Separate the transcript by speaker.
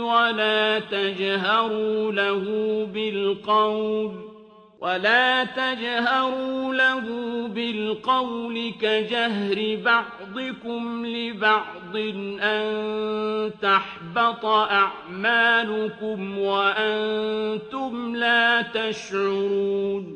Speaker 1: ولا تجهروا له بالقول ولا تجهروا له بالقول كجهر بعضكم لبعض أن تحبط أعمالكم وأنتم لا تشعرون